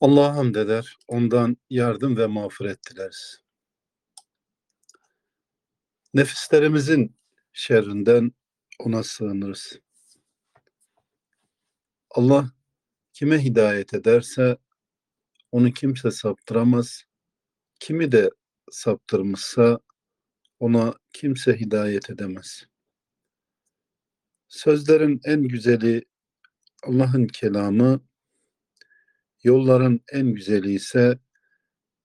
Allah'a hamd eder, ondan yardım ve mağfiret dileriz. Nefislerimizin şerrinden ona sığınırız. Allah kime hidayet ederse onu kimse saptıramaz. Kimi de saptırmışsa ona kimse hidayet edemez. Sözlerin en güzeli Allah'ın kelamı, yolların en güzeli ise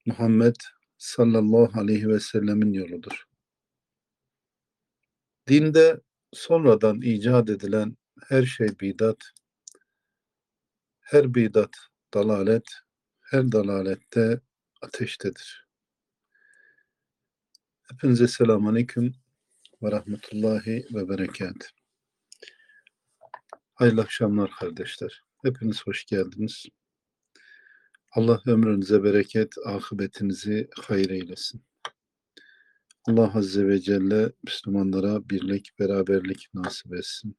Muhammed sallallahu aleyhi ve sellemin yoludur. Dinde sonradan icat edilen her şey bidat, her bidat dalalet, her dalalette ateştedir. Hepinize selamun aleyküm ve rahmetullahi ve berekat. Hayırlı akşamlar kardeşler. Hepiniz hoş geldiniz. Allah ömrünüze bereket, akıbetinizi hayır eylesin. Allah Azze ve Celle Müslümanlara birlik, beraberlik nasip etsin.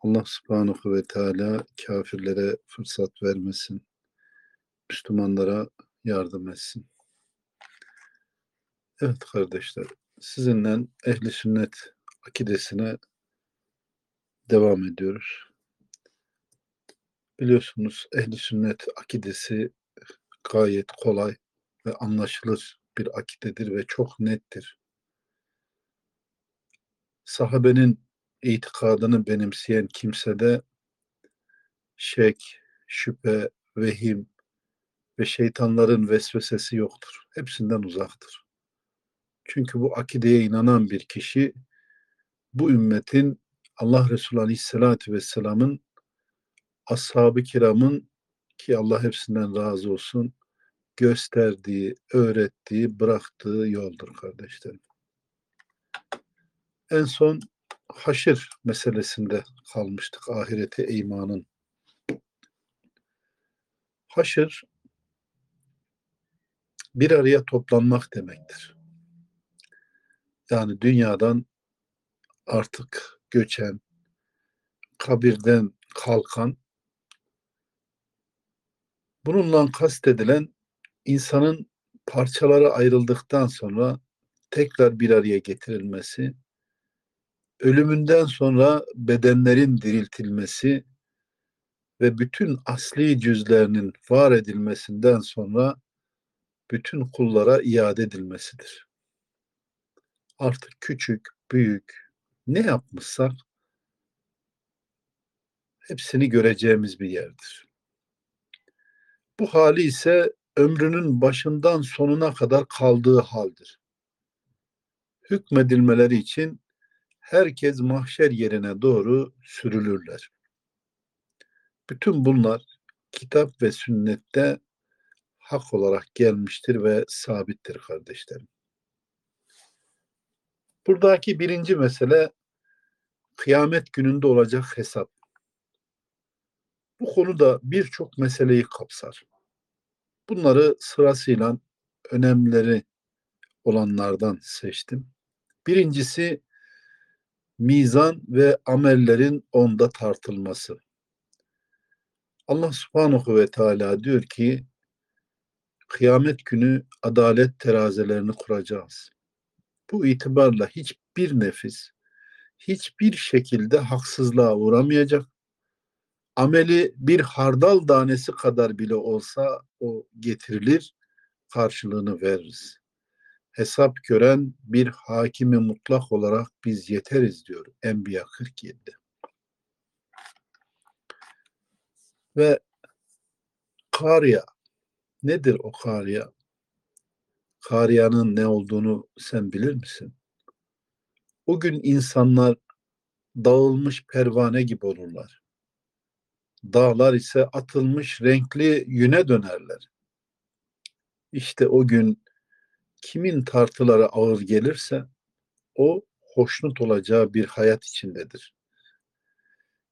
Allah Subhanahu ve Teala kafirlere fırsat vermesin. Müslümanlara yardım etsin. Evet kardeşler, sizinle ehli sünnet akidesine devam ediyoruz. Biliyorsunuz ehli sünnet akidesi gayet kolay ve anlaşılır bir akidedir ve çok nettir. Sahabenin itikadını benimseyen kimsede şek, şüphe, vehim ve şeytanların vesvesesi yoktur. Hepsinden uzaktır. Çünkü bu akideye inanan bir kişi bu ümmetin Allah Resulü Aleyhisselatü Vesselam'ın ashab-ı kiramın ki Allah hepsinden razı olsun gösterdiği, öğrettiği, bıraktığı yoldur kardeşlerim. En son haşir meselesinde kalmıştık ahirete imanın. Haşir bir araya toplanmak demektir. Yani dünyadan artık göçen, kabirden kalkan, bununla kastedilen insanın parçalara ayrıldıktan sonra tekrar bir araya getirilmesi, ölümünden sonra bedenlerin diriltilmesi ve bütün asli cüzlerinin var edilmesinden sonra bütün kullara iade edilmesidir. Artık küçük, büyük ne yapmışsak hepsini göreceğimiz bir yerdir. Bu hali ise ömrünün başından sonuna kadar kaldığı haldir. Hükmedilmeleri için herkes mahşer yerine doğru sürülürler. Bütün bunlar kitap ve sünnette hak olarak gelmiştir ve sabittir kardeşlerim. Buradaki birinci mesele kıyamet gününde olacak hesap. Bu konuda birçok meseleyi kapsar. Bunları sırasıyla önemleri olanlardan seçtim. Birincisi mizan ve amellerin onda tartılması. Allah subhanahu ve teala diyor ki kıyamet günü adalet terazilerini kuracağız. Bu itibarla hiçbir nefis hiçbir şekilde haksızlığa uğramayacak. Ameli bir hardal tanesi kadar bile olsa o getirilir, karşılığını veririz. Hesap gören bir hakimi mutlak olarak biz yeteriz diyor Enbiya 47'de. Ve Kariya nedir o Kariya? Kariya'nın ne olduğunu sen bilir misin? O gün insanlar dağılmış pervane gibi olurlar. Dağlar ise atılmış renkli yüne dönerler. İşte o gün kimin tartıları ağır gelirse o hoşnut olacağı bir hayat içindedir.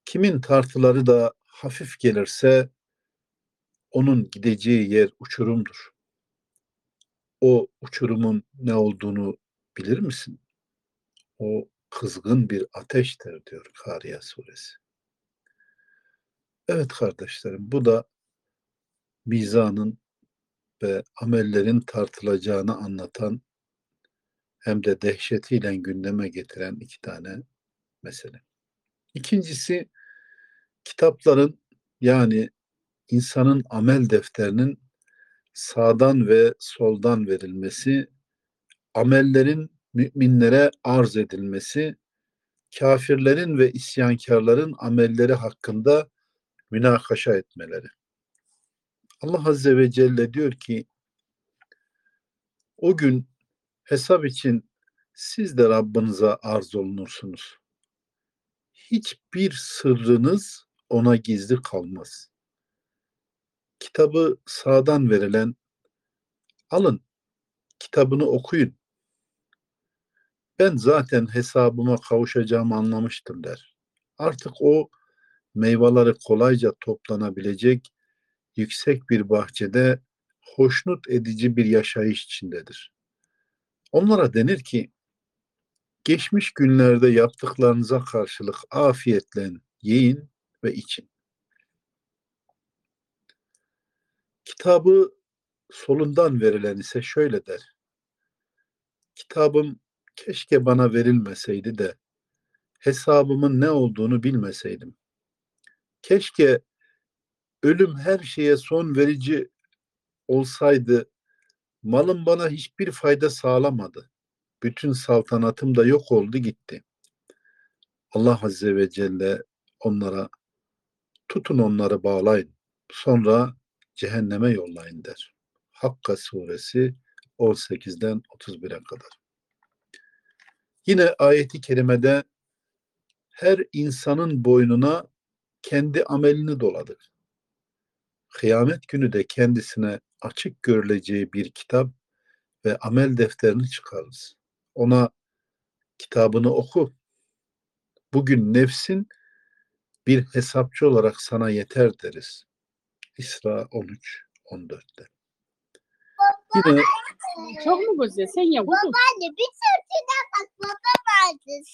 Kimin tartıları da hafif gelirse onun gideceği yer uçurumdur. O uçurumun ne olduğunu bilir misin? O kızgın bir ateştir diyor Kariya suresi. Evet kardeşlerim bu da mizanın ve amellerin tartılacağını anlatan hem de dehşetiyle gündeme getiren iki tane mesele. İkincisi kitapların yani insanın amel defterinin sağdan ve soldan verilmesi, amellerin müminlere arz edilmesi, kafirlerin ve isyankarların amelleri hakkında münakaşa etmeleri. Allah Azze ve Celle diyor ki o gün hesap için siz de Rabbinize arz olunursunuz. Hiçbir sırrınız ona gizli kalmaz. Kitabı sağdan verilen alın, kitabını okuyun. Ben zaten hesabıma kavuşacağımı anlamıştım der. Artık o meyveleri kolayca toplanabilecek yüksek bir bahçede hoşnut edici bir yaşayış içindedir. Onlara denir ki geçmiş günlerde yaptıklarınıza karşılık afiyetle yiyin ve için. Kitabı solundan verilen ise şöyle der. Kitabım keşke bana verilmeseydi de hesabımın ne olduğunu bilmeseydim. Keşke ölüm her şeye son verici olsaydı malım bana hiçbir fayda sağlamadı. Bütün saltanatım da yok oldu gitti. Allah Azze ve Celle onlara tutun onları bağlayın. Sonra cehenneme yollayın der. Hakka suresi 18'den 31'e kadar. Yine ayeti kerimede her insanın boynuna kendi amelini doladık. Kıyamet günü de kendisine açık görüleceği bir kitap ve amel defterini çıkarırız. Ona kitabını oku. Bugün nefsin bir hesapçı olarak sana yeter deriz. İsra 13 14'te. Yine Çok mu güzel? Sen ye kuzum. Babaanne bir sırtına bak baba vardı.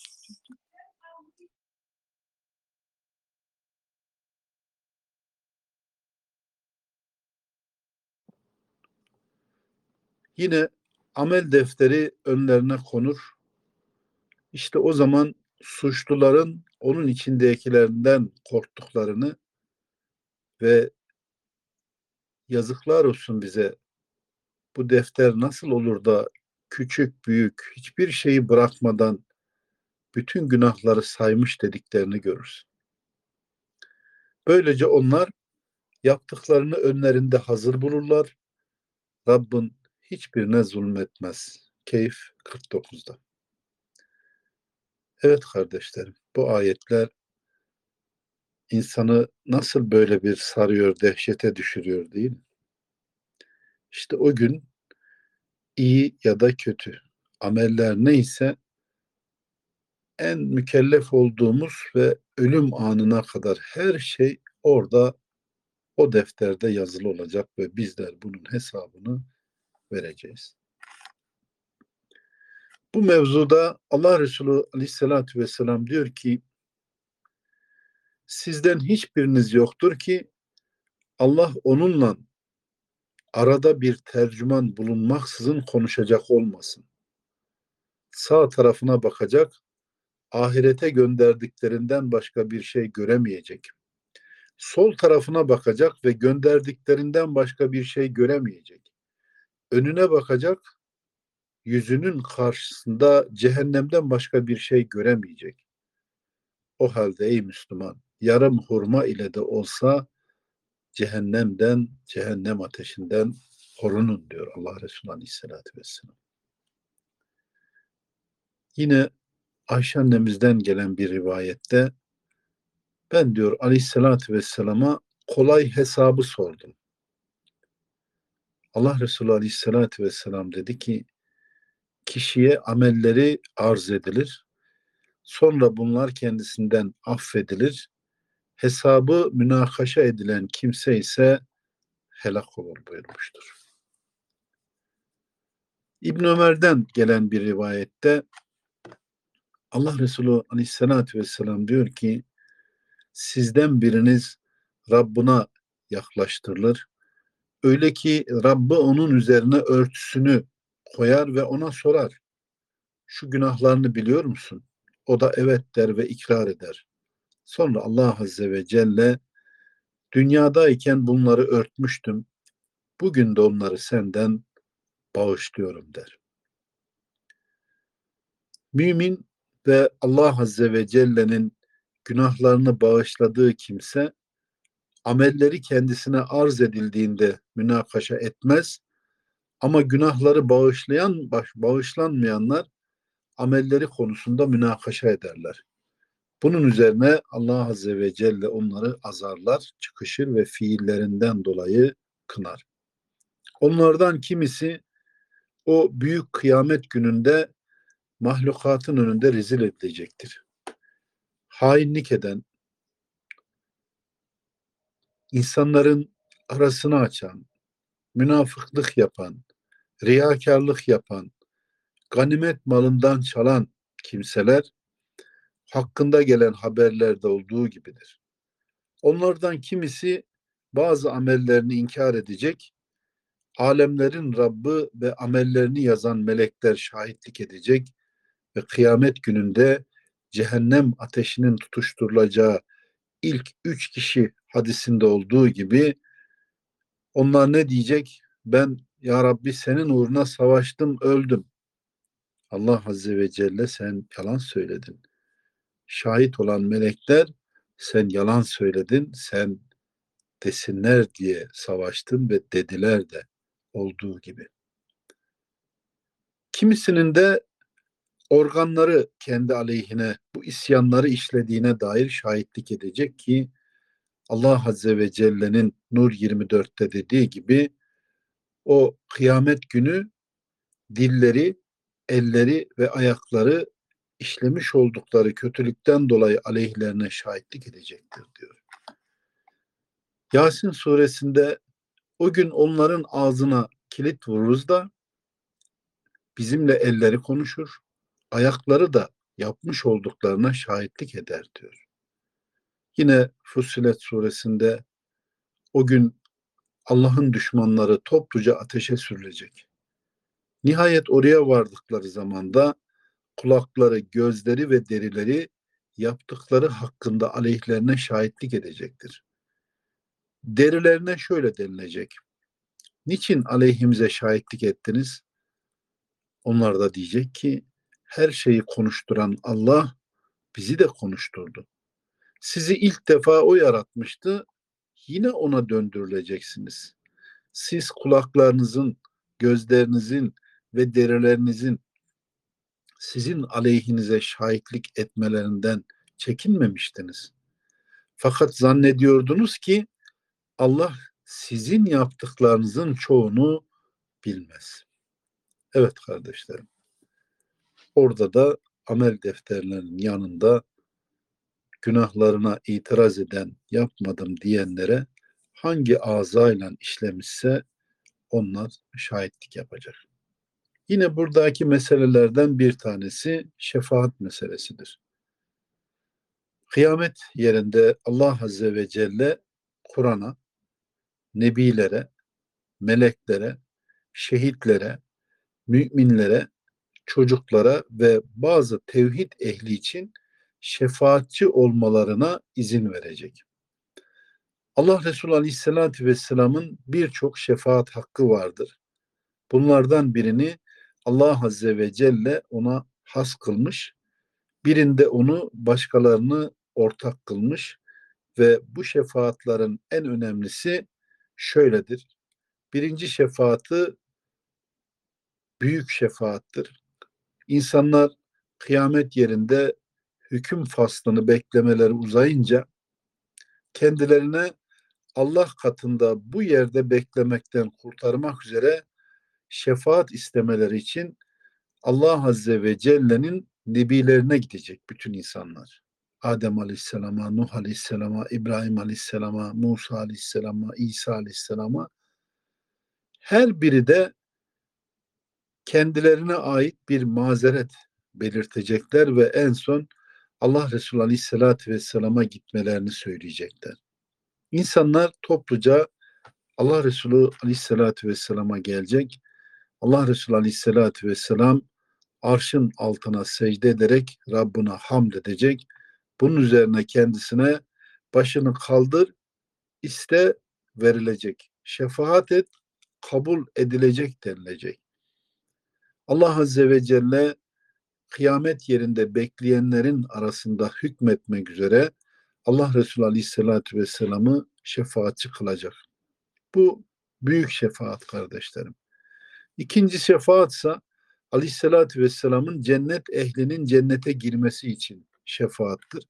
Yine amel defteri önlerine konur. İşte o zaman suçluların onun içindekilerinden korktuklarını ve yazıklar olsun bize bu defter nasıl olur da küçük büyük hiçbir şeyi bırakmadan bütün günahları saymış dediklerini görürüz. Böylece onlar yaptıklarını önlerinde hazır bulurlar. Rabbin hiçbirine zulmetmez. Keyif 49'da. Evet kardeşlerim, bu ayetler insanı nasıl böyle bir sarıyor, dehşete düşürüyor değil mi? İşte o gün iyi ya da kötü ameller neyse en mükellef olduğumuz ve ölüm anına kadar her şey orada o defterde yazılı olacak ve bizler bunun hesabını vereceğiz. Bu mevzuda Allah Resulü Aleyhisselatü Vesselam diyor ki sizden hiçbiriniz yoktur ki Allah onunla arada bir tercüman bulunmaksızın konuşacak olmasın. Sağ tarafına bakacak, ahirete gönderdiklerinden başka bir şey göremeyecek. Sol tarafına bakacak ve gönderdiklerinden başka bir şey göremeyecek. Önüne bakacak, yüzünün karşısında cehennemden başka bir şey göremeyecek. O halde ey Müslüman, yarım hurma ile de olsa cehennemden, cehennem ateşinden korunun diyor Allah Resulü Aleyhisselatü Vesselam. Yine Ayşe annemizden gelen bir rivayette ben diyor Aleyhisselatü Vesselam'a kolay hesabı sordum. Allah Resulü Aleyhisselatü Vesselam dedi ki kişiye amelleri arz edilir. Sonra bunlar kendisinden affedilir. Hesabı münakaşa edilen kimse ise helak olur buyurmuştur. İbn Ömer'den gelen bir rivayette Allah Resulü Aleyhisselatü Vesselam diyor ki sizden biriniz Rabbına yaklaştırılır. Öyle ki Rabbi onun üzerine örtüsünü koyar ve ona sorar. Şu günahlarını biliyor musun? O da evet der ve ikrar eder. Sonra Allah Azze ve Celle dünyadayken bunları örtmüştüm. Bugün de onları senden bağışlıyorum der. Mümin ve Allah Azze ve Celle'nin günahlarını bağışladığı kimse amelleri kendisine arz edildiğinde münakaşa etmez ama günahları bağışlayan bağışlanmayanlar amelleri konusunda münakaşa ederler. Bunun üzerine Allah Azze ve Celle onları azarlar, çıkışır ve fiillerinden dolayı kınar. Onlardan kimisi o büyük kıyamet gününde mahlukatın önünde rezil edilecektir. Hainlik eden, insanların arasını açan, münafıklık yapan, riyakarlık yapan, ganimet malından çalan kimseler hakkında gelen haberlerde olduğu gibidir. Onlardan kimisi bazı amellerini inkar edecek, alemlerin Rabbi ve amellerini yazan melekler şahitlik edecek ve kıyamet gününde cehennem ateşinin tutuşturulacağı ilk üç kişi hadisinde olduğu gibi onlar ne diyecek? Ben ya Rabbi senin uğruna savaştım, öldüm. Allah Azze ve Celle sen yalan söyledin. Şahit olan melekler sen yalan söyledin, sen desinler diye savaştın ve dediler de olduğu gibi. Kimisinin de organları kendi aleyhine bu isyanları işlediğine dair şahitlik edecek ki Allah Azze ve Celle'nin Nur 24'te dediği gibi o kıyamet günü dilleri, elleri ve ayakları işlemiş oldukları kötülükten dolayı aleyhlerine şahitlik edecektir diyor. Yasin suresinde o gün onların ağzına kilit vururuz da bizimle elleri konuşur, ayakları da yapmış olduklarına şahitlik eder diyor. Yine Fussilet suresinde o gün Allah'ın düşmanları topluca ateşe sürülecek. Nihayet oraya vardıkları zamanda kulakları, gözleri ve derileri yaptıkları hakkında aleyhlerine şahitlik edecektir. Derilerine şöyle denilecek. Niçin aleyhimize şahitlik ettiniz? Onlar da diyecek ki her şeyi konuşturan Allah bizi de konuşturdu. Sizi ilk defa o yaratmıştı. Yine ona döndürüleceksiniz. Siz kulaklarınızın, gözlerinizin ve derilerinizin sizin aleyhinize şahitlik etmelerinden çekinmemiştiniz. Fakat zannediyordunuz ki Allah sizin yaptıklarınızın çoğunu bilmez. Evet kardeşlerim. Orada da amel defterlerinin yanında günahlarına itiraz eden, yapmadım diyenlere hangi ağzayla işlemişse onlar şahitlik yapacak. Yine buradaki meselelerden bir tanesi şefaat meselesidir. Kıyamet yerinde Allah Azze ve Celle Kur'an'a, nebilere, meleklere, şehitlere, müminlere, çocuklara ve bazı tevhid ehli için şefaatçi olmalarına izin verecek. Allah Resulü Aleyhisselatü Vesselam'ın birçok şefaat hakkı vardır. Bunlardan birini Allah Azze ve Celle ona has kılmış, birinde onu başkalarını ortak kılmış ve bu şefaatlerin en önemlisi şöyledir. Birinci şefaatı büyük şefaattir. İnsanlar kıyamet yerinde hüküm faslını beklemeleri uzayınca kendilerine Allah katında bu yerde beklemekten kurtarmak üzere şefaat istemeleri için Allah Azze ve Celle'nin nebilerine gidecek bütün insanlar. Adem Aleyhisselam'a, Nuh Aleyhisselam'a, İbrahim Aleyhisselam'a, Musa Aleyhisselam'a, İsa Aleyhisselam'a her biri de kendilerine ait bir mazeret belirtecekler ve en son Allah Resulü Aleyhisselatü Vesselam'a gitmelerini söyleyecekler. İnsanlar topluca Allah Resulü Aleyhisselatü Vesselam'a gelecek. Allah Resulü Aleyhisselatü Vesselam arşın altına secde ederek Rabbine hamd edecek. Bunun üzerine kendisine başını kaldır, iste verilecek. Şefaat et, kabul edilecek denilecek. Allah Azze ve Celle kıyamet yerinde bekleyenlerin arasında hükmetmek üzere Allah Resulü Aleyhisselatü Vesselam'ı şefaatçi kılacak. Bu büyük şefaat kardeşlerim. İkinci şefaatsa Aleyhisselatü Vesselam'ın cennet ehlinin cennete girmesi için şefaattır.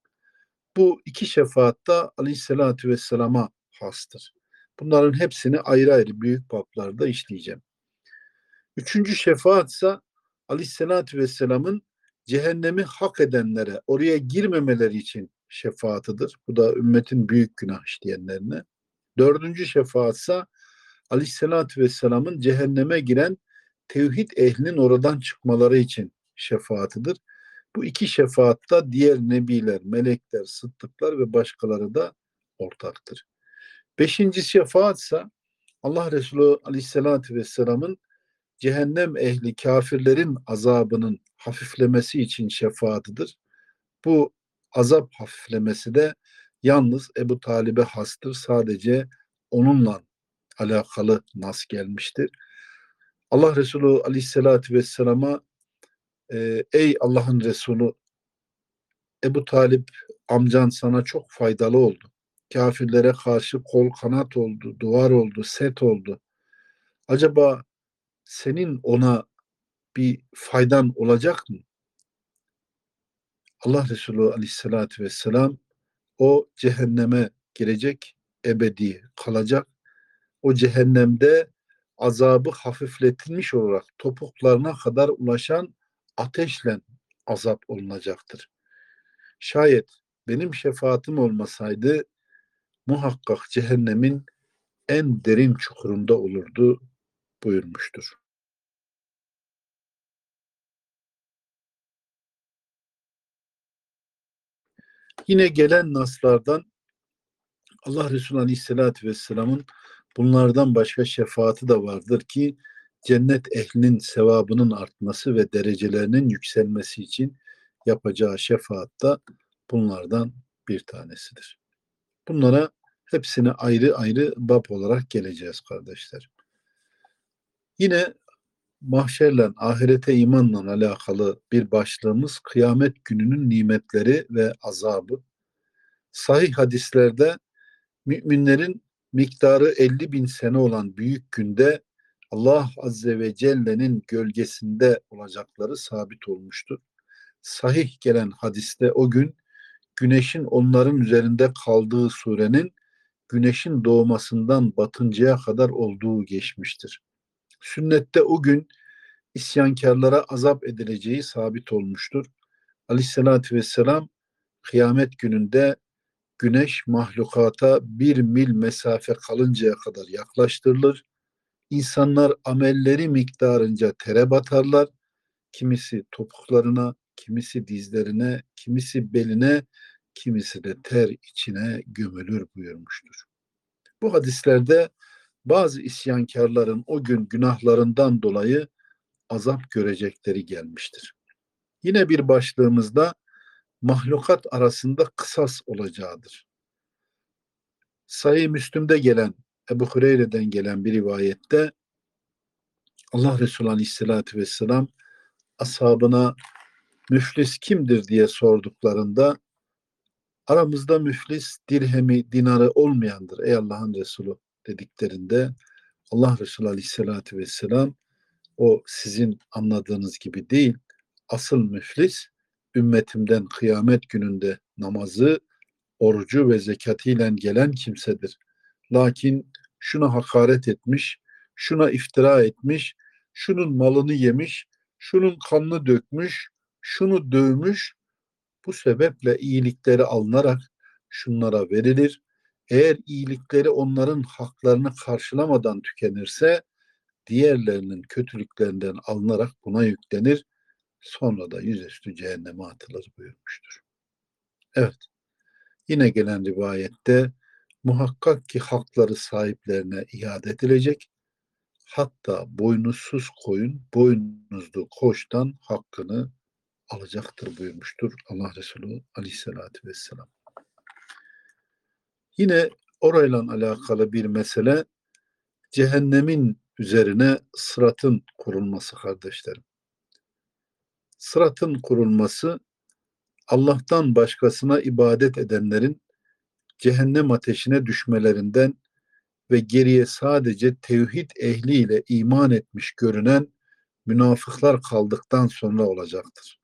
Bu iki şefaat da Aleyhisselatü Vesselam'a hastır. Bunların hepsini ayrı ayrı büyük bablarda işleyeceğim. Üçüncü şefaat ise Aleyhisselatü Vesselam'ın cehennemi hak edenlere oraya girmemeleri için şefaatıdır. Bu da ümmetin büyük günah işleyenlerine. Dördüncü şefaat ise Aleyhisselatü Vesselam'ın cehenneme giren tevhid ehlinin oradan çıkmaları için şefaatıdır. Bu iki şefaatta diğer nebiler, melekler, sıddıklar ve başkaları da ortaktır. Beşinci şefaat ise Allah Resulü Aleyhisselatü Vesselam'ın cehennem ehli kafirlerin azabının hafiflemesi için şefaatidir. Bu azap hafiflemesi de yalnız Ebu Talib'e hastır. Sadece onunla alakalı nas gelmiştir. Allah Resulü Aleyhisselatü Vesselam'a e, ey Allah'ın Resulü Ebu Talip amcan sana çok faydalı oldu. Kafirlere karşı kol kanat oldu, duvar oldu, set oldu. Acaba senin ona bir faydan olacak mı? Allah Resulü Aleyhisselatü Vesselam o cehenneme girecek, ebedi kalacak. O cehennemde azabı hafifletilmiş olarak topuklarına kadar ulaşan ateşle azap olunacaktır. Şayet benim şefaatim olmasaydı muhakkak cehennemin en derin çukurunda olurdu buyurmuştur. Yine gelen naslardan Allah Resulü Aleyhisselatü Vesselam'ın bunlardan başka şefaati de vardır ki cennet ehlinin sevabının artması ve derecelerinin yükselmesi için yapacağı şefaat da bunlardan bir tanesidir. Bunlara hepsine ayrı ayrı bab olarak geleceğiz kardeşler. Yine mahşerle, ahirete imanla alakalı bir başlığımız kıyamet gününün nimetleri ve azabı. Sahih hadislerde müminlerin miktarı 50 bin sene olan büyük günde Allah Azze ve Celle'nin gölgesinde olacakları sabit olmuştur. Sahih gelen hadiste o gün güneşin onların üzerinde kaldığı surenin güneşin doğmasından batıncaya kadar olduğu geçmiştir. Sünnette o gün isyankarlara azap edileceği sabit olmuştur. Aleyhissalatü vesselam kıyamet gününde güneş mahlukata bir mil mesafe kalıncaya kadar yaklaştırılır. İnsanlar amelleri miktarınca tere batarlar. Kimisi topuklarına, kimisi dizlerine, kimisi beline, kimisi de ter içine gömülür buyurmuştur. Bu hadislerde bazı isyankarların o gün günahlarından dolayı azap görecekleri gelmiştir. Yine bir başlığımızda mahlukat arasında kısas olacağıdır. Sahih Müslüm'de gelen Ebu Hureyre'den gelen bir rivayette Allah Resulü Aleyhisselatü Vesselam ashabına müflis kimdir diye sorduklarında aramızda müflis dirhemi, dinarı olmayandır ey Allah'ın Resulü dediklerinde Allah Resulü Aleyhisselatü Vesselam o sizin anladığınız gibi değil. Asıl müflis ümmetimden kıyamet gününde namazı, orucu ve zekatiyle gelen kimsedir. Lakin şuna hakaret etmiş, şuna iftira etmiş, şunun malını yemiş, şunun kanını dökmüş, şunu dövmüş. Bu sebeple iyilikleri alınarak şunlara verilir. Eğer iyilikleri onların haklarını karşılamadan tükenirse diğerlerinin kötülüklerinden alınarak buna yüklenir. Sonra da yüzüstü cehenneme atılır buyurmuştur. Evet. Yine gelen rivayette muhakkak ki hakları sahiplerine iade edilecek. Hatta boynuzsuz koyun boynuzlu koçtan hakkını alacaktır buyurmuştur Allah Resulü aleyhissalatü vesselam. Yine orayla alakalı bir mesele cehennemin üzerine sıratın kurulması kardeşlerim. Sıratın kurulması Allah'tan başkasına ibadet edenlerin cehennem ateşine düşmelerinden ve geriye sadece tevhid ehliyle iman etmiş görünen münafıklar kaldıktan sonra olacaktır.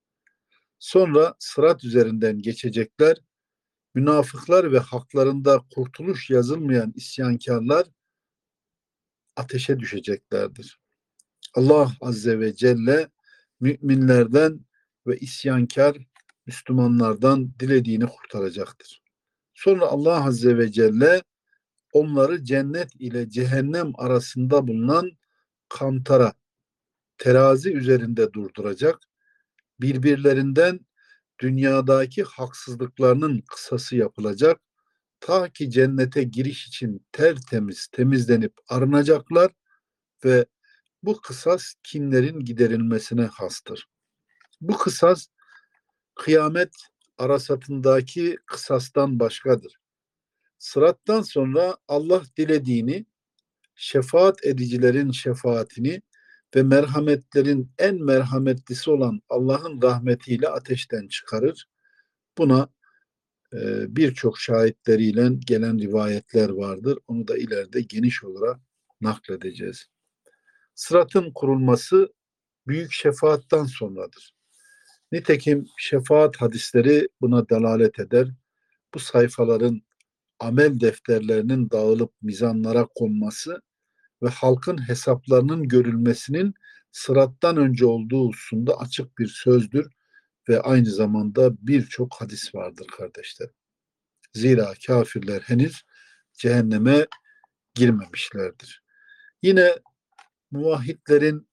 Sonra sırat üzerinden geçecekler, münafıklar ve haklarında kurtuluş yazılmayan isyankarlar ateşe düşeceklerdir. Allah Azze ve Celle müminlerden ve isyankar Müslümanlardan dilediğini kurtaracaktır. Sonra Allah Azze ve Celle onları cennet ile cehennem arasında bulunan kantara, terazi üzerinde durduracak, birbirlerinden dünyadaki haksızlıklarının kısası yapılacak, ta ki cennete giriş için tertemiz temizlenip arınacaklar ve bu kısas kinlerin giderilmesine hastır. Bu kısas kıyamet arasatındaki kısastan başkadır. Sırattan sonra Allah dilediğini, şefaat edicilerin şefaatini ve merhametlerin en merhametlisi olan Allah'ın rahmetiyle ateşten çıkarır. Buna e, birçok şahitleriyle gelen rivayetler vardır. Onu da ileride geniş olarak nakledeceğiz. Sıratın kurulması büyük şefaattan sonradır. Nitekim şefaat hadisleri buna delalet eder. Bu sayfaların amel defterlerinin dağılıp mizanlara konması ve halkın hesaplarının görülmesinin sırattan önce olduğu hususunda açık bir sözdür ve aynı zamanda birçok hadis vardır kardeşler. Zira kafirler henüz cehenneme girmemişlerdir. Yine muvahhidlerin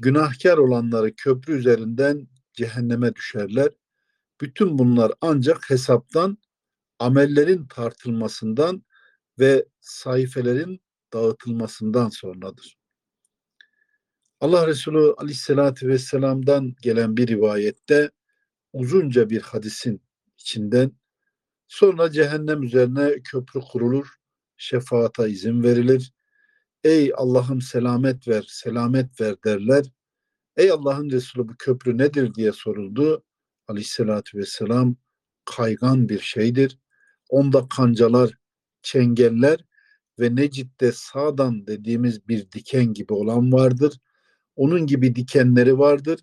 günahkar olanları köprü üzerinden cehenneme düşerler. Bütün bunlar ancak hesaptan, amellerin tartılmasından ve sayfelerin dağıtılmasından sonradır. Allah Resulü Aleyhisselatü Vesselam'dan gelen bir rivayette uzunca bir hadisin içinden sonra cehennem üzerine köprü kurulur, şefaata izin verilir. Ey Allah'ım selamet ver, selamet ver derler. Ey Allah'ın Resulü bu köprü nedir diye soruldu. Aleyhissalatü vesselam kaygan bir şeydir. Onda kancalar, çengeller ve Necid'de sağdan dediğimiz bir diken gibi olan vardır. Onun gibi dikenleri vardır.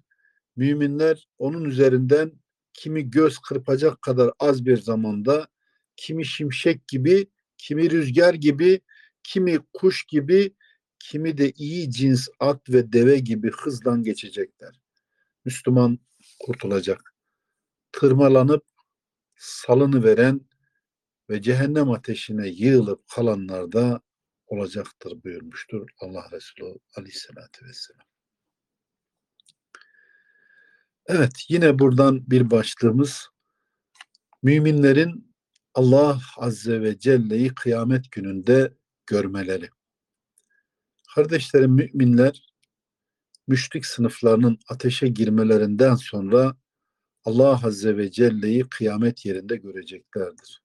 Müminler onun üzerinden kimi göz kırpacak kadar az bir zamanda, kimi şimşek gibi, kimi rüzgar gibi, kimi kuş gibi, kimi de iyi cins at ve deve gibi hızdan geçecekler. Müslüman kurtulacak. Tırmalanıp salını veren ve cehennem ateşine yığılıp kalanlar da olacaktır buyurmuştur Allah Resulü Aleyhisselatü Vesselam. Evet yine buradan bir başlığımız müminlerin Allah Azze ve Celle'yi kıyamet gününde görmeleri. Kardeşlerim müminler müşrik sınıflarının ateşe girmelerinden sonra Allah Azze ve Celle'yi kıyamet yerinde göreceklerdir.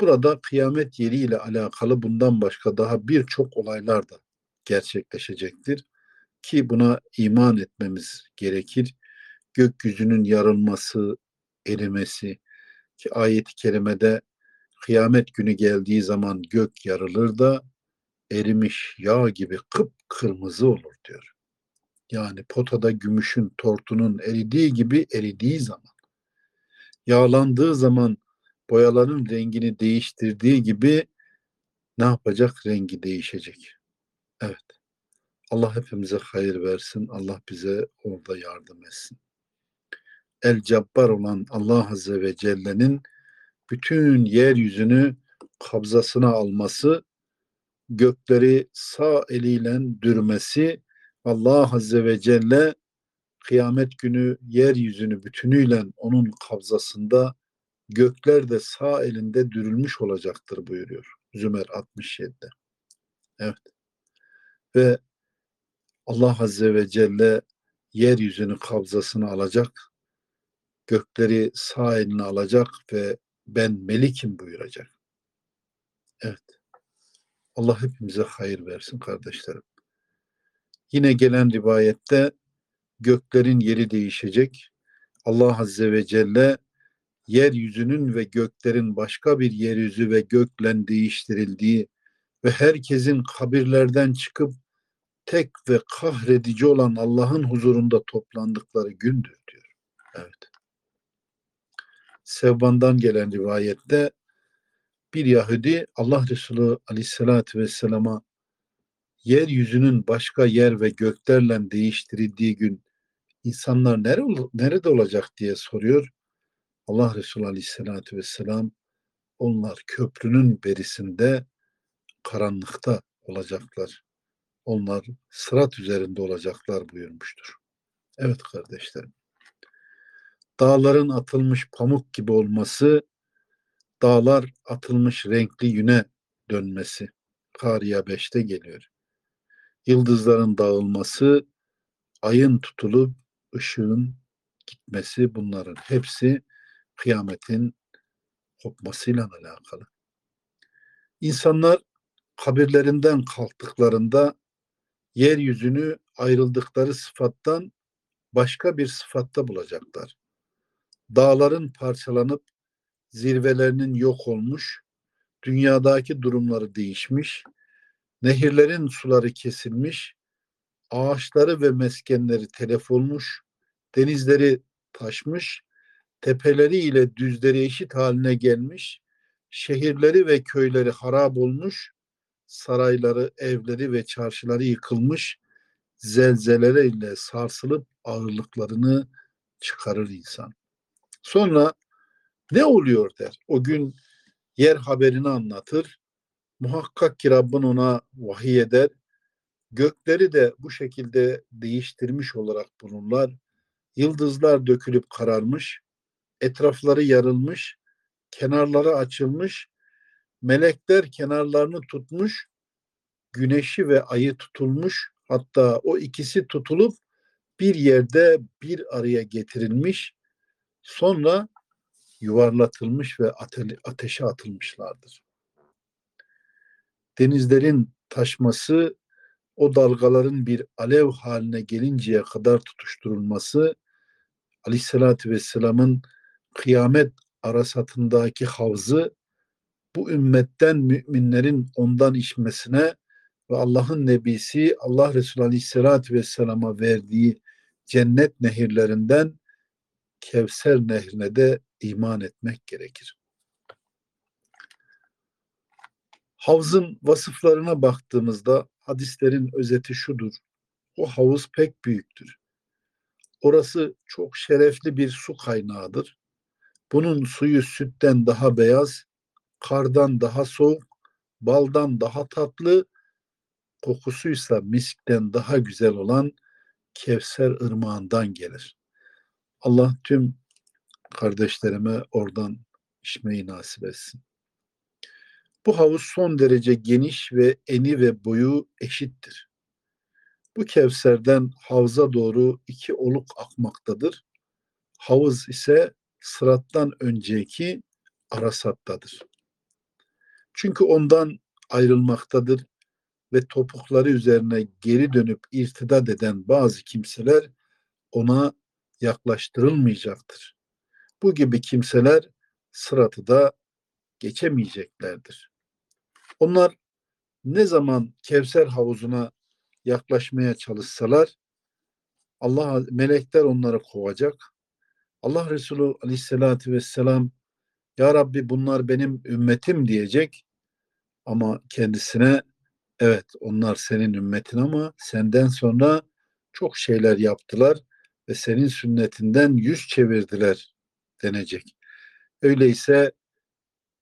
Burada kıyamet yeriyle alakalı bundan başka daha birçok olaylar da gerçekleşecektir. Ki buna iman etmemiz gerekir. Gökyüzünün yarılması, erimesi ki ayet-i kerimede kıyamet günü geldiği zaman gök yarılır da erimiş yağ gibi kıpkırmızı olur diyor. Yani potada gümüşün tortunun eridiği gibi eridiği zaman yağlandığı zaman boyaların rengini değiştirdiği gibi ne yapacak? Rengi değişecek. Evet. Allah hepimize hayır versin. Allah bize orada yardım etsin. El Cabbar olan Allah Azze ve Celle'nin bütün yeryüzünü kabzasına alması, gökleri sağ eliyle dürmesi, Allah Azze ve Celle kıyamet günü yeryüzünü bütünüyle onun kabzasında gökler de sağ elinde dürülmüş olacaktır buyuruyor. Zümer 67'de. Evet. Ve Allah Azze ve Celle yeryüzünü kabzasını alacak, gökleri sağ eline alacak ve ben melikim buyuracak. Evet. Allah hepimize hayır versin kardeşlerim. Yine gelen rivayette göklerin yeri değişecek. Allah Azze ve Celle yeryüzünün ve göklerin başka bir yeryüzü ve göklen değiştirildiği ve herkesin kabirlerden çıkıp tek ve kahredici olan Allah'ın huzurunda toplandıkları gündür diyor. Evet. Sevban'dan gelen rivayette bir Yahudi Allah Resulü Aleyhisselatü Vesselam'a yeryüzünün başka yer ve göklerle değiştirildiği gün insanlar nere, nerede olacak diye soruyor. Allah Resulü Aleyhisselatü Vesselam onlar köprünün berisinde karanlıkta olacaklar. Onlar sırat üzerinde olacaklar buyurmuştur. Evet kardeşlerim. Dağların atılmış pamuk gibi olması, dağlar atılmış renkli yüne dönmesi. Kariya 5'te geliyor. Yıldızların dağılması, ayın tutulup ışığın gitmesi bunların hepsi kıyametin kopmasıyla alakalı. İnsanlar kabirlerinden kalktıklarında yeryüzünü ayrıldıkları sıfattan başka bir sıfatta bulacaklar. Dağların parçalanıp zirvelerinin yok olmuş, dünyadaki durumları değişmiş, nehirlerin suları kesilmiş, ağaçları ve meskenleri telef olmuş, denizleri taşmış, tepeleri ile düzleri eşit haline gelmiş, şehirleri ve köyleri harap olmuş, sarayları, evleri ve çarşıları yıkılmış, zelzeleleriyle sarsılıp ağırlıklarını çıkarır insan. Sonra ne oluyor der. O gün yer haberini anlatır. Muhakkak ki Rabbin ona vahiy eder. Gökleri de bu şekilde değiştirmiş olarak bulurlar. Yıldızlar dökülüp kararmış, etrafları yarılmış, kenarları açılmış, melekler kenarlarını tutmuş, güneşi ve ayı tutulmuş, hatta o ikisi tutulup bir yerde bir araya getirilmiş, sonra yuvarlatılmış ve ate- ateşe atılmışlardır. Denizlerin taşması, o dalgaların bir alev haline gelinceye kadar tutuşturulması, Aleyhisselatü Vesselam'ın kıyamet arasatındaki havzı bu ümmetten müminlerin ondan içmesine ve Allah'ın Nebisi Allah Resulü Aleyhisselatü Vesselam'a verdiği cennet nehirlerinden Kevser nehrine de iman etmek gerekir. Havzın vasıflarına baktığımızda hadislerin özeti şudur. O havuz pek büyüktür. Orası çok şerefli bir su kaynağıdır. Bunun suyu sütten daha beyaz, kardan daha soğuk, baldan daha tatlı, kokusuysa miskten daha güzel olan Kevser ırmağından gelir. Allah tüm kardeşlerime oradan içmeyi nasip etsin. Bu havuz son derece geniş ve eni ve boyu eşittir. Bu Kevser'den havuza doğru iki oluk akmaktadır. Havuz ise sırattan önceki Arasat'tadır. Çünkü ondan ayrılmaktadır ve topukları üzerine geri dönüp irtidat eden bazı kimseler ona yaklaştırılmayacaktır. Bu gibi kimseler sıratı da geçemeyeceklerdir. Onlar ne zaman Kevser havuzuna yaklaşmaya çalışsalar Allah melekler onları kovacak. Allah Resulü Aleyhisselatü Vesselam Ya Rabbi bunlar benim ümmetim diyecek ama kendisine evet onlar senin ümmetin ama senden sonra çok şeyler yaptılar ve senin sünnetinden yüz çevirdiler denecek. Öyleyse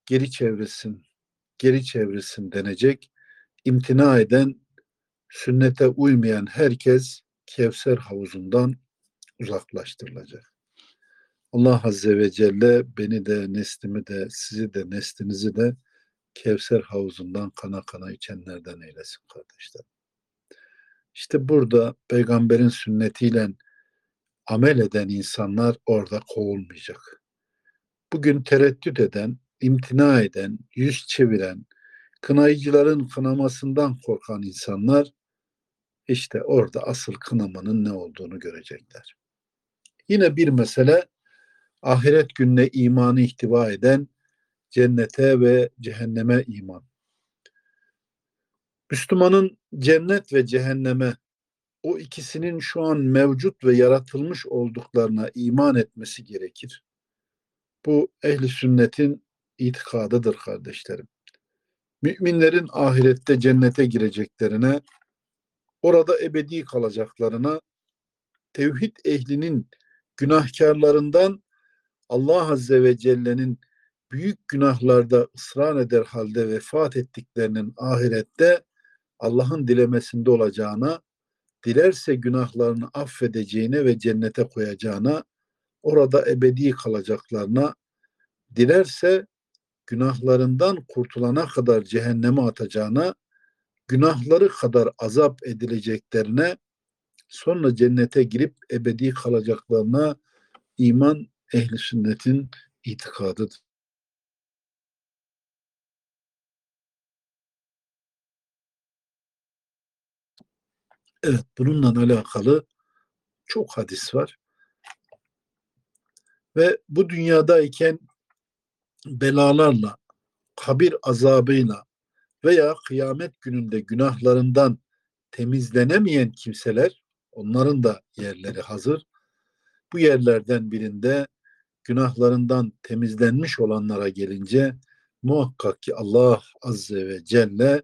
geri çevrilsin, geri çevrilsin denecek. İmtina eden, sünnete uymayan herkes Kevser havuzundan uzaklaştırılacak. Allah Azze ve Celle beni de, neslimi de, sizi de, neslinizi de Kevser havuzundan kana kana içenlerden eylesin kardeşler. İşte burada peygamberin sünnetiyle amel eden insanlar orada kovulmayacak. Bugün tereddüt eden, imtina eden, yüz çeviren, kınayıcıların kınamasından korkan insanlar işte orada asıl kınamanın ne olduğunu görecekler. Yine bir mesele ahiret gününe imanı ihtiva eden cennete ve cehenneme iman. Müslümanın cennet ve cehenneme o ikisinin şu an mevcut ve yaratılmış olduklarına iman etmesi gerekir. Bu ehli sünnetin itikadıdır kardeşlerim. Müminlerin ahirette cennete gireceklerine, orada ebedi kalacaklarına, tevhid ehlinin günahkarlarından Allah Azze ve Celle'nin büyük günahlarda ısrar eder halde vefat ettiklerinin ahirette Allah'ın dilemesinde olacağına, dilerse günahlarını affedeceğine ve cennete koyacağına, orada ebedi kalacaklarına, dilerse günahlarından kurtulana kadar cehenneme atacağına, günahları kadar azap edileceklerine, sonra cennete girip ebedi kalacaklarına iman ehli sünnetin itikadıdır. Evet, bununla alakalı çok hadis var. Ve bu dünyadayken belalarla, kabir azabıyla veya kıyamet gününde günahlarından temizlenemeyen kimseler, onların da yerleri hazır. Bu yerlerden birinde günahlarından temizlenmiş olanlara gelince muhakkak ki Allah Azze ve Celle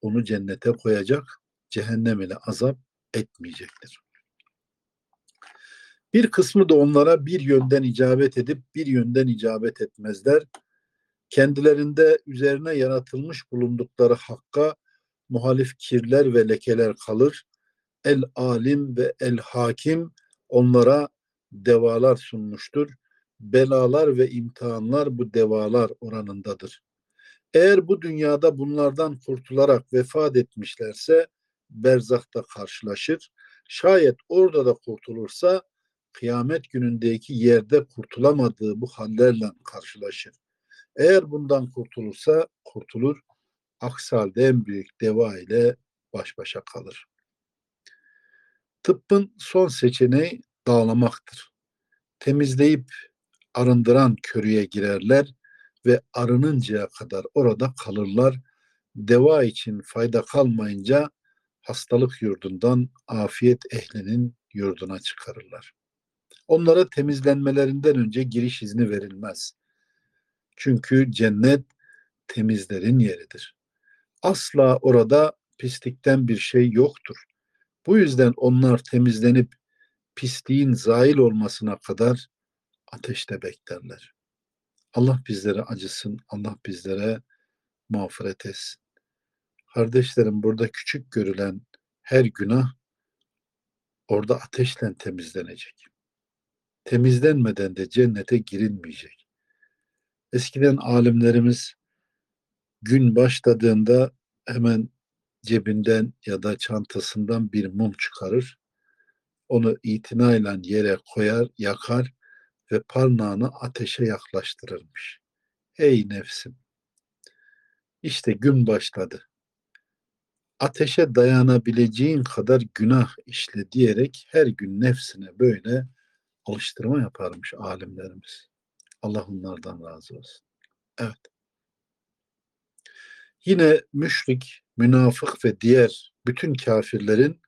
onu cennete koyacak, cehennem ile azap etmeyecektir. Bir kısmı da onlara bir yönden icabet edip bir yönden icabet etmezler. Kendilerinde üzerine yaratılmış bulundukları hakka muhalif kirler ve lekeler kalır. El alim ve el hakim onlara devalar sunmuştur. Belalar ve imtihanlar bu devalar oranındadır. Eğer bu dünyada bunlardan kurtularak vefat etmişlerse berzakta karşılaşır. Şayet orada da kurtulursa kıyamet günündeki yerde kurtulamadığı bu hallerle karşılaşır. Eğer bundan kurtulursa kurtulur. Aksi halde en büyük deva ile baş başa kalır. Tıbbın son seçeneği dağlamaktır. Temizleyip arındıran körüye girerler ve arınıncaya kadar orada kalırlar. Deva için fayda kalmayınca hastalık yurdundan afiyet ehlinin yurduna çıkarırlar. Onlara temizlenmelerinden önce giriş izni verilmez. Çünkü cennet temizlerin yeridir. Asla orada pislikten bir şey yoktur. Bu yüzden onlar temizlenip pisliğin zail olmasına kadar ateşte beklerler. Allah bizlere acısın, Allah bizlere mağfiret etsin. Kardeşlerim burada küçük görülen her günah orada ateşle temizlenecek. Temizlenmeden de cennete girilmeyecek. Eskiden alimlerimiz gün başladığında hemen cebinden ya da çantasından bir mum çıkarır. Onu itinayla yere koyar, yakar ve parmağını ateşe yaklaştırırmış. Ey nefsim! İşte gün başladı. Ateşe dayanabileceğin kadar günah işle diyerek her gün nefsine böyle alıştırma yaparmış alimlerimiz. Allah onlardan razı olsun. Evet. Yine müşrik, münafık ve diğer bütün kafirlerin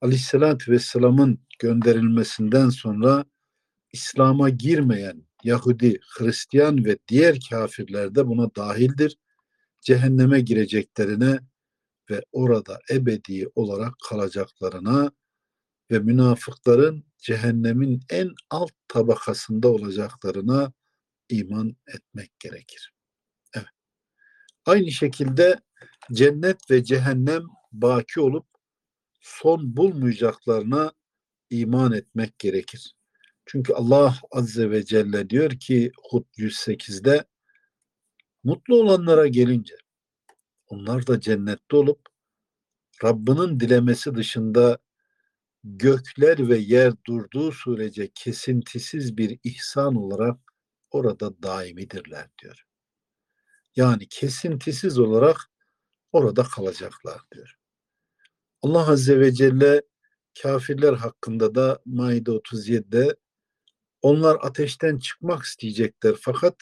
Aleyhisselatü Vesselam'ın gönderilmesinden sonra İslam'a girmeyen Yahudi, Hristiyan ve diğer kafirler de buna dahildir. Cehenneme gireceklerine ve orada ebedi olarak kalacaklarına ve münafıkların cehennemin en alt tabakasında olacaklarına iman etmek gerekir. Evet. Aynı şekilde cennet ve cehennem baki olup son bulmayacaklarına iman etmek gerekir. Çünkü Allah Azze ve Celle diyor ki Hud 108'de mutlu olanlara gelince onlar da cennette olup Rabbinin dilemesi dışında gökler ve yer durduğu sürece kesintisiz bir ihsan olarak orada daimidirler diyor. Yani kesintisiz olarak orada kalacaklar diyor. Allah Azze ve Celle kafirler hakkında da Maide 37'de onlar ateşten çıkmak isteyecekler fakat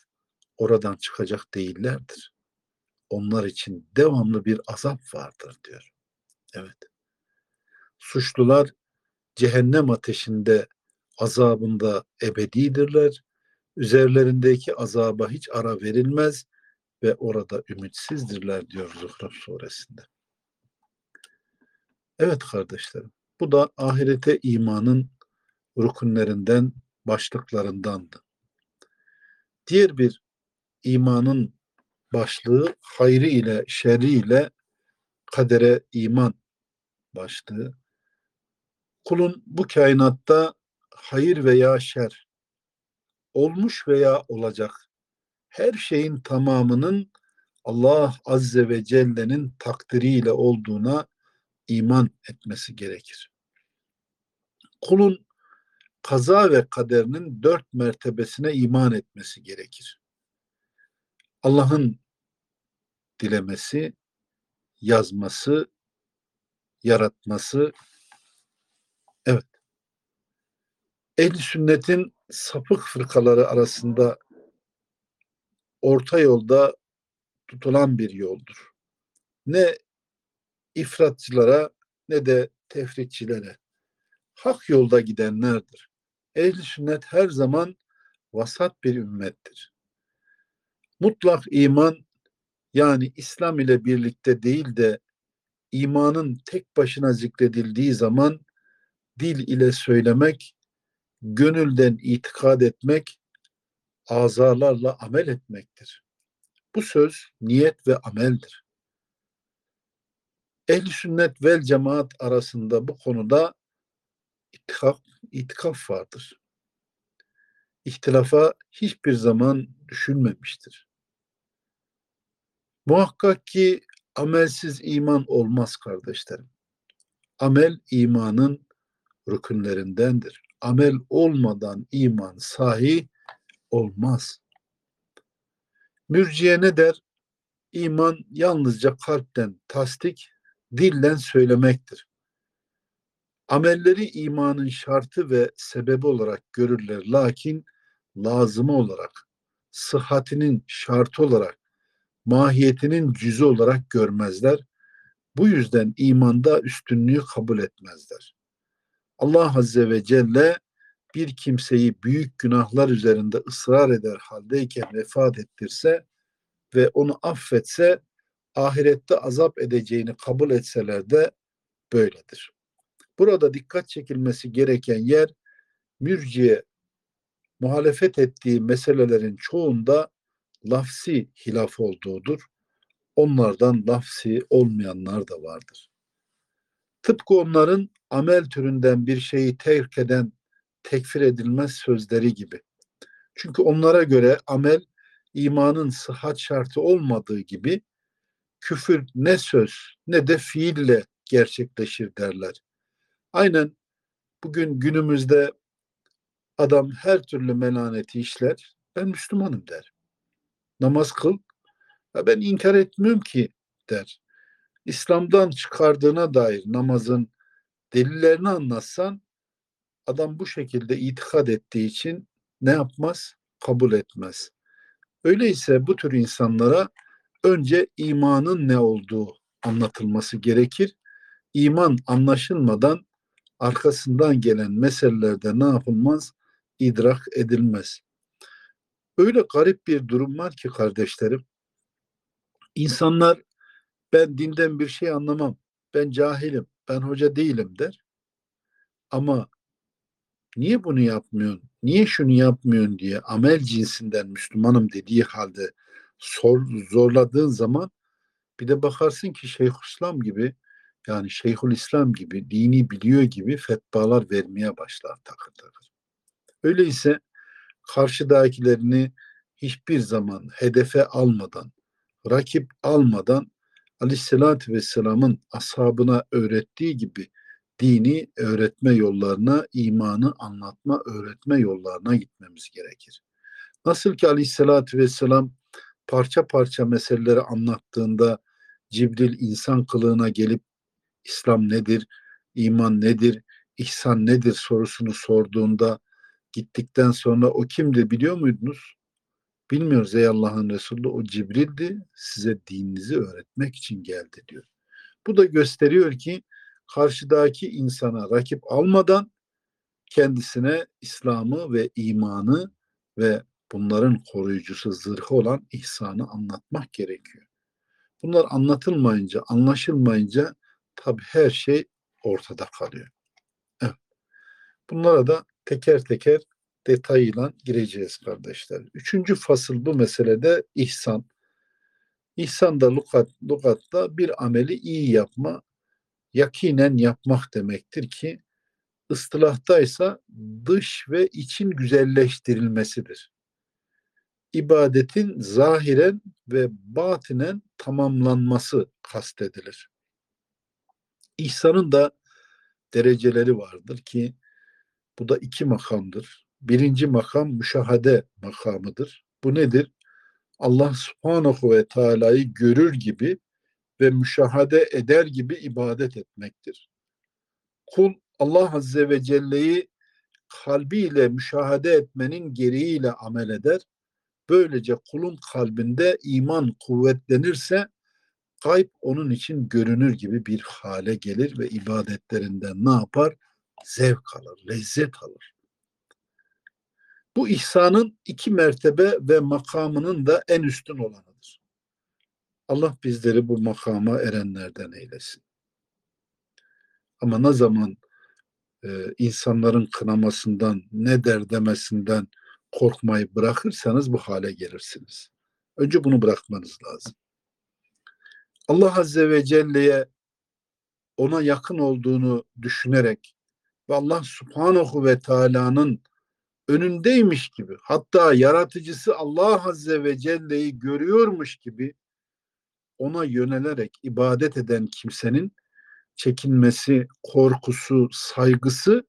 oradan çıkacak değillerdir. Onlar için devamlı bir azap vardır diyor. Evet. Suçlular cehennem ateşinde azabında ebedidirler. Üzerlerindeki azaba hiç ara verilmez ve orada ümitsizdirler diyor Zuhruf suresinde. Evet kardeşlerim, bu da ahirete imanın rukunlerinden, başlıklarındandı. Diğer bir imanın başlığı hayrı ile şerri ile kadere iman başlığı. Kulun bu kainatta hayır veya şer, olmuş veya olacak her şeyin tamamının Allah Azze ve Celle'nin takdiriyle olduğuna iman etmesi gerekir. Kulun kaza ve kaderinin dört mertebesine iman etmesi gerekir. Allah'ın dilemesi, yazması, yaratması, evet. Ehl-i sünnetin sapık fırkaları arasında orta yolda tutulan bir yoldur. Ne ifratçılara ne de tefritçilere hak yolda gidenlerdir. Ehl-i sünnet her zaman vasat bir ümmettir. Mutlak iman yani İslam ile birlikte değil de imanın tek başına zikredildiği zaman dil ile söylemek, gönülden itikad etmek, azalarla amel etmektir. Bu söz niyet ve ameldir. Ehli sünnet vel cemaat arasında bu konuda itikaf, itikaf vardır. İhtilafa hiçbir zaman düşünmemiştir. Muhakkak ki amelsiz iman olmaz kardeşlerim. Amel imanın rükünlerindendir. Amel olmadan iman sahi olmaz. Mürciye ne der? İman yalnızca kalpten tasdik, dillen söylemektir. Amelleri imanın şartı ve sebebi olarak görürler. Lakin lazımı olarak, sıhhatinin şartı olarak, mahiyetinin cüzü olarak görmezler. Bu yüzden imanda üstünlüğü kabul etmezler. Allah Azze ve Celle bir kimseyi büyük günahlar üzerinde ısrar eder haldeyken vefat ettirse ve onu affetse ahirette azap edeceğini kabul etseler de böyledir. Burada dikkat çekilmesi gereken yer mürciye muhalefet ettiği meselelerin çoğunda lafsi hilaf olduğudur. Onlardan lafsi olmayanlar da vardır. Tıpkı onların amel türünden bir şeyi terk eden tekfir edilmez sözleri gibi. Çünkü onlara göre amel imanın sıhhat şartı olmadığı gibi küfür ne söz ne de fiille gerçekleşir derler. Aynen bugün günümüzde adam her türlü melaneti işler. Ben Müslümanım der. Namaz kıl. Ya ben inkar etmiyorum ki der. İslam'dan çıkardığına dair namazın delillerini anlatsan adam bu şekilde itikad ettiği için ne yapmaz? Kabul etmez. Öyleyse bu tür insanlara önce imanın ne olduğu anlatılması gerekir. İman anlaşılmadan arkasından gelen meselelerde ne yapılmaz? İdrak edilmez. Öyle garip bir durum var ki kardeşlerim. İnsanlar ben dinden bir şey anlamam, ben cahilim, ben hoca değilim der. Ama niye bunu yapmıyorsun, niye şunu yapmıyorsun diye amel cinsinden Müslümanım dediği halde sor, zorladığın zaman bir de bakarsın ki Şeyhülislam gibi yani Şeyhül İslam gibi dini biliyor gibi fetvalar vermeye başlar takır takır. Öyleyse karşıdakilerini hiçbir zaman hedefe almadan, rakip almadan Aleyhisselatü Vesselam'ın ashabına öğrettiği gibi dini öğretme yollarına, imanı anlatma, öğretme yollarına gitmemiz gerekir. Nasıl ki Aleyhisselatü Vesselam parça parça meseleleri anlattığında Cibril insan kılığına gelip İslam nedir, iman nedir, ihsan nedir sorusunu sorduğunda gittikten sonra o kimdi biliyor muydunuz? Bilmiyoruz ey Allah'ın Resulü o Cibril'di size dininizi öğretmek için geldi diyor. Bu da gösteriyor ki karşıdaki insana rakip almadan kendisine İslam'ı ve imanı ve bunların koruyucusu zırhı olan ihsanı anlatmak gerekiyor. Bunlar anlatılmayınca, anlaşılmayınca tabi her şey ortada kalıyor. Evet. Bunlara da teker teker detayıyla gireceğiz kardeşler. Üçüncü fasıl bu meselede ihsan. İhsan da lukat, lukatta bir ameli iyi yapma, yakinen yapmak demektir ki ıstılahtaysa dış ve için güzelleştirilmesidir. İbadetin zahiren ve batinen tamamlanması kastedilir. İhsanın da dereceleri vardır ki bu da iki makamdır. Birinci makam müşahade makamıdır. Bu nedir? Allah subhanahu ve teala'yı görür gibi ve müşahade eder gibi ibadet etmektir. Kul Allah Azze ve Celle'yi kalbiyle müşahede etmenin gereğiyle amel eder. Böylece kulun kalbinde iman kuvvetlenirse kayıp onun için görünür gibi bir hale gelir ve ibadetlerinden ne yapar? Zevk alır, lezzet alır. Bu ihsanın iki mertebe ve makamının da en üstün olanıdır. Allah bizleri bu makama erenlerden eylesin. Ama ne zaman e, insanların kınamasından, ne der demesinden korkmayı bırakırsanız bu hale gelirsiniz. Önce bunu bırakmanız lazım. Allah Azze ve Celle'ye ona yakın olduğunu düşünerek ve Allah Subhanahu ve Teala'nın önündeymiş gibi hatta yaratıcısı Allah Azze ve Celle'yi görüyormuş gibi ona yönelerek ibadet eden kimsenin çekinmesi, korkusu, saygısı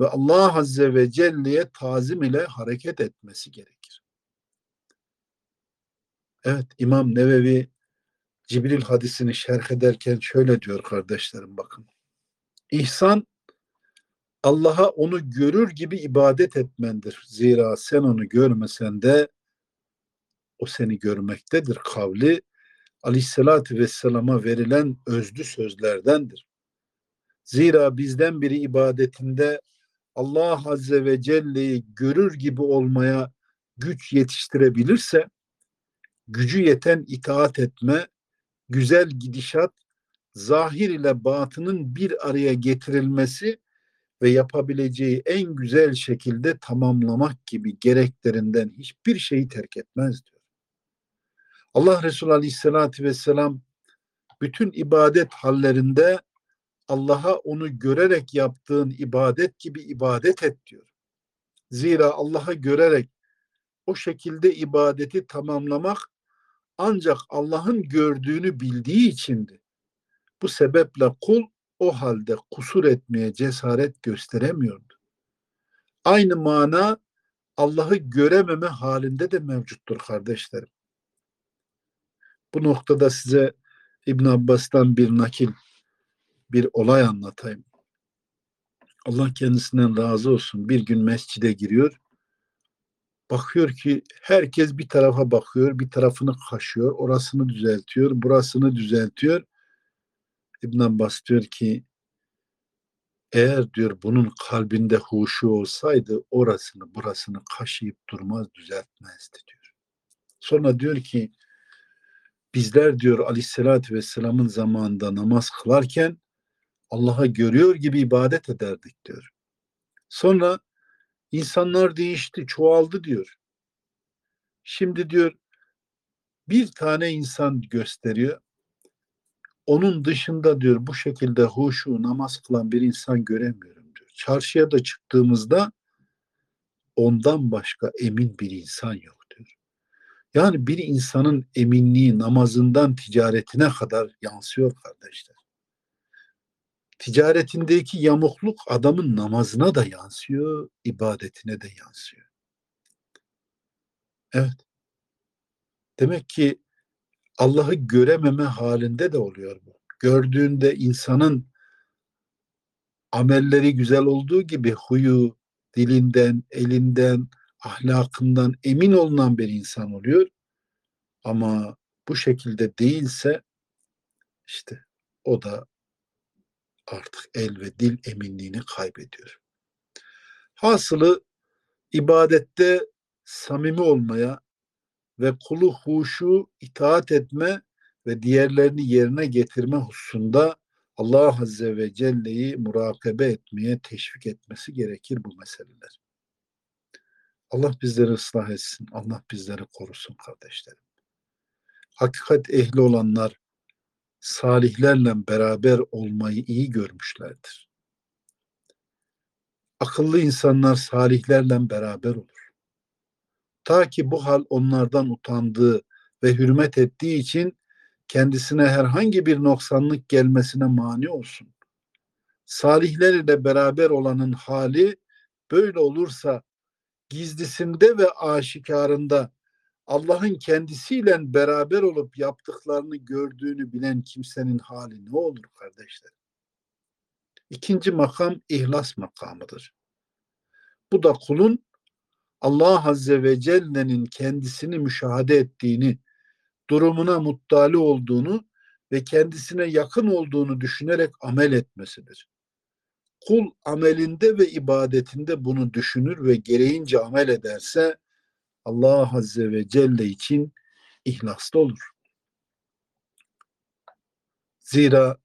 ve Allah Azze ve Celle'ye tazim ile hareket etmesi gerekir. Evet İmam Nevevi Cibril hadisini şerh ederken şöyle diyor kardeşlerim bakın. İhsan Allah'a onu görür gibi ibadet etmendir. Zira sen onu görmesen de o seni görmektedir kavli aleyhissalatü vesselama verilen özlü sözlerdendir. Zira bizden biri ibadetinde Allah Azze ve Celle'yi görür gibi olmaya güç yetiştirebilirse gücü yeten itaat etme, güzel gidişat, zahir ile batının bir araya getirilmesi ve yapabileceği en güzel şekilde tamamlamak gibi gereklerinden hiçbir şeyi terk etmez diyor. Allah Resulü Aleyhisselatü Vesselam bütün ibadet hallerinde Allah'a onu görerek yaptığın ibadet gibi ibadet et diyor. Zira Allah'a görerek o şekilde ibadeti tamamlamak ancak Allah'ın gördüğünü bildiği içindi. Bu sebeple kul o halde kusur etmeye cesaret gösteremiyordu. Aynı mana Allah'ı görememe halinde de mevcuttur kardeşlerim. Bu noktada size İbn Abbas'tan bir nakil, bir olay anlatayım. Allah kendisinden razı olsun. Bir gün mescide giriyor. Bakıyor ki herkes bir tarafa bakıyor, bir tarafını kaşıyor, orasını düzeltiyor, burasını düzeltiyor. İbn Abbas diyor ki eğer diyor bunun kalbinde huşu olsaydı orasını burasını kaşıyıp durmaz düzeltmezdi diyor. Sonra diyor ki bizler diyor aleyhissalatü vesselamın zamanında namaz kılarken Allah'a görüyor gibi ibadet ederdik diyor. Sonra insanlar değişti, çoğaldı diyor. Şimdi diyor bir tane insan gösteriyor. Onun dışında diyor bu şekilde huşu namaz kılan bir insan göremiyorum diyor. Çarşıya da çıktığımızda ondan başka emin bir insan yok diyor. Yani bir insanın eminliği namazından ticaretine kadar yansıyor kardeşler. Ticaretindeki yamukluk adamın namazına da yansıyor, ibadetine de yansıyor. Evet. Demek ki Allah'ı görememe halinde de oluyor bu. Gördüğünde insanın amelleri güzel olduğu gibi huyu, dilinden, elinden, ahlakından emin olunan bir insan oluyor. Ama bu şekilde değilse işte o da artık el ve dil eminliğini kaybediyor. Hasılı ibadette samimi olmaya ve kulu huşu itaat etme ve diğerlerini yerine getirme hususunda Allah Azze ve Celle'yi murakabe etmeye teşvik etmesi gerekir bu meseleler. Allah bizleri ıslah etsin. Allah bizleri korusun kardeşlerim. Hakikat ehli olanlar salihlerle beraber olmayı iyi görmüşlerdir. Akıllı insanlar salihlerle beraber olur. Ta ki bu hal onlardan utandığı ve hürmet ettiği için kendisine herhangi bir noksanlık gelmesine mani olsun. Salihler ile beraber olanın hali böyle olursa gizlisinde ve aşikarında Allah'ın kendisiyle beraber olup yaptıklarını gördüğünü bilen kimsenin hali ne olur kardeşler? İkinci makam ihlas makamıdır. Bu da kulun Allah Azze ve Celle'nin kendisini müşahede ettiğini, durumuna muttali olduğunu ve kendisine yakın olduğunu düşünerek amel etmesidir. Kul amelinde ve ibadetinde bunu düşünür ve gereğince amel ederse Allah Azze ve Celle için ihlaslı olur. Zira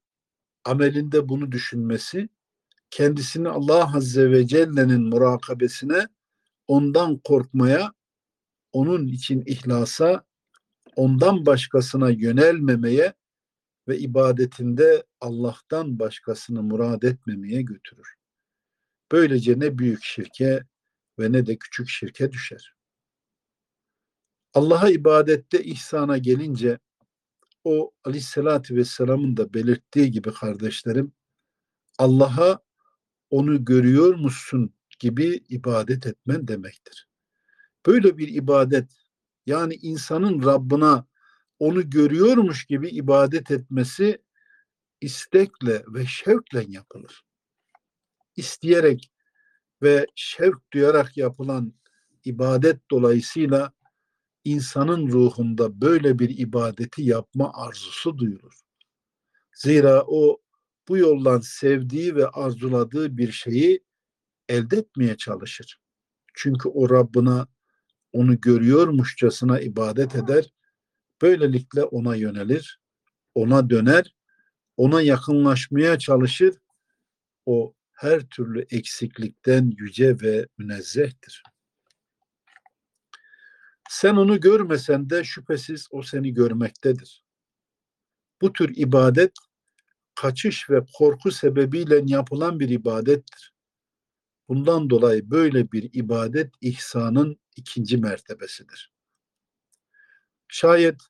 amelinde bunu düşünmesi kendisini Allah Azze ve Celle'nin murakabesine, ondan korkmaya, onun için ihlasa, ondan başkasına yönelmemeye ve ibadetinde Allah'tan başkasını murad etmemeye götürür. Böylece ne büyük şirke ve ne de küçük şirke düşer. Allah'a ibadette ihsana gelince o aleyhissalatü vesselamın da belirttiği gibi kardeşlerim Allah'a onu görüyor musun gibi ibadet etmen demektir. Böyle bir ibadet yani insanın Rabbına onu görüyormuş gibi ibadet etmesi istekle ve şevkle yapılır. İsteyerek ve şevk duyarak yapılan ibadet dolayısıyla insanın ruhunda böyle bir ibadeti yapma arzusu duyulur. Zira o bu yoldan sevdiği ve arzuladığı bir şeyi elde etmeye çalışır. Çünkü o Rabbına onu görüyormuşçasına ibadet eder. Böylelikle ona yönelir, ona döner, ona yakınlaşmaya çalışır. O her türlü eksiklikten yüce ve münezzehtir. Sen onu görmesen de şüphesiz o seni görmektedir. Bu tür ibadet kaçış ve korku sebebiyle yapılan bir ibadettir. Bundan dolayı böyle bir ibadet ihsanın ikinci mertebesidir. Şayet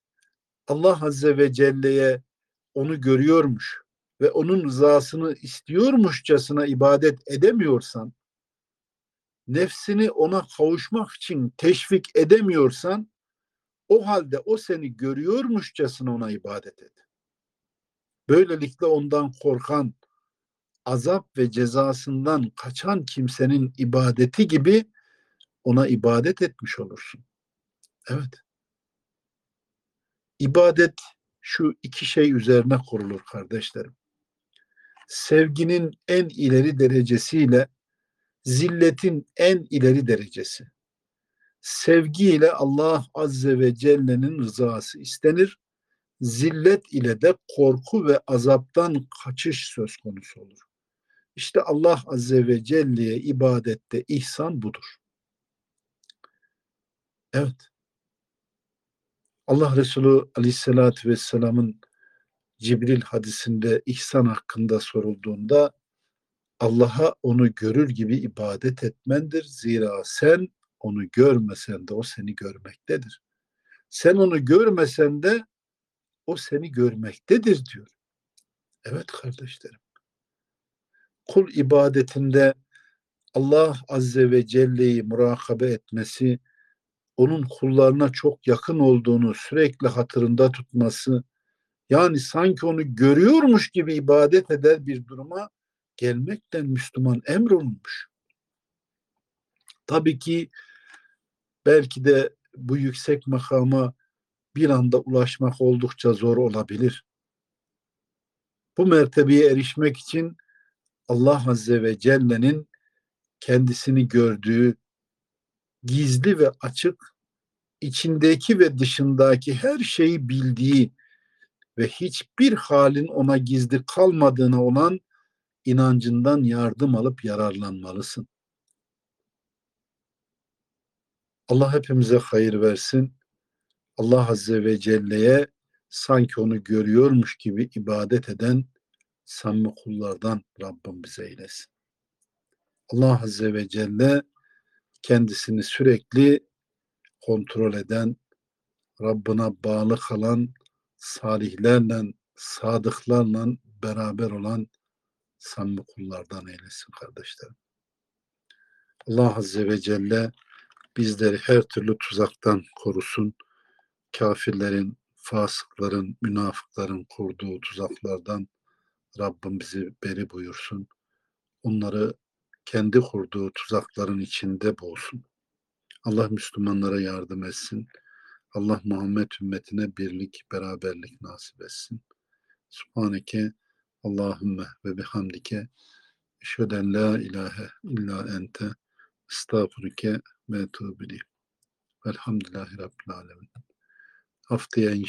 Allah Azze ve Celle'ye onu görüyormuş ve onun rızasını istiyormuşçasına ibadet edemiyorsan, nefsini ona kavuşmak için teşvik edemiyorsan, o halde o seni görüyormuşçasına ona ibadet et. Böylelikle ondan korkan, azap ve cezasından kaçan kimsenin ibadeti gibi ona ibadet etmiş olursun. Evet. İbadet şu iki şey üzerine kurulur kardeşlerim. Sevginin en ileri derecesiyle zilletin en ileri derecesi. Sevgi ile Allah Azze ve Celle'nin rızası istenir. Zillet ile de korku ve azaptan kaçış söz konusu olur. İşte Allah Azze ve Celle'ye ibadette ihsan budur. Evet. Allah Resulü Aleyhisselatü Vesselam'ın Cibril hadisinde ihsan hakkında sorulduğunda Allah'a onu görür gibi ibadet etmendir. Zira sen onu görmesen de o seni görmektedir. Sen onu görmesen de o seni görmektedir diyor. Evet kardeşlerim. Kul ibadetinde Allah Azze ve Celle'yi murakabe etmesi, onun kullarına çok yakın olduğunu sürekli hatırında tutması, yani sanki onu görüyormuş gibi ibadet eder bir duruma gelmekten Müslüman emrolunmuş. Tabii ki belki de bu yüksek makama bir anda ulaşmak oldukça zor olabilir. Bu mertebeye erişmek için Allah Azze ve Celle'nin kendisini gördüğü gizli ve açık, içindeki ve dışındaki her şeyi bildiği ve hiçbir halin ona gizli kalmadığına olan inancından yardım alıp yararlanmalısın. Allah hepimize hayır versin. Allah Azze ve Celle'ye sanki onu görüyormuş gibi ibadet eden samimi kullardan Rabbim bize eylesin. Allah Azze ve Celle kendisini sürekli kontrol eden, Rabbına bağlı kalan, salihlerle, sadıklarla beraber olan samimi kullardan eylesin kardeşlerim. Allah Azze ve Celle bizleri her türlü tuzaktan korusun. Kafirlerin, fasıkların, münafıkların kurduğu tuzaklardan Rabbim bizi beri buyursun. Onları kendi kurduğu tuzakların içinde boğsun. Allah Müslümanlara yardım etsin. Allah Muhammed ümmetine birlik, beraberlik nasip etsin. Subhaneke Allahümme ve bihamdike eşheden la ilahe illa ente estağfurike ve ileyk. Velhamdülillahi Rabbil alemin. Haftaya inşallah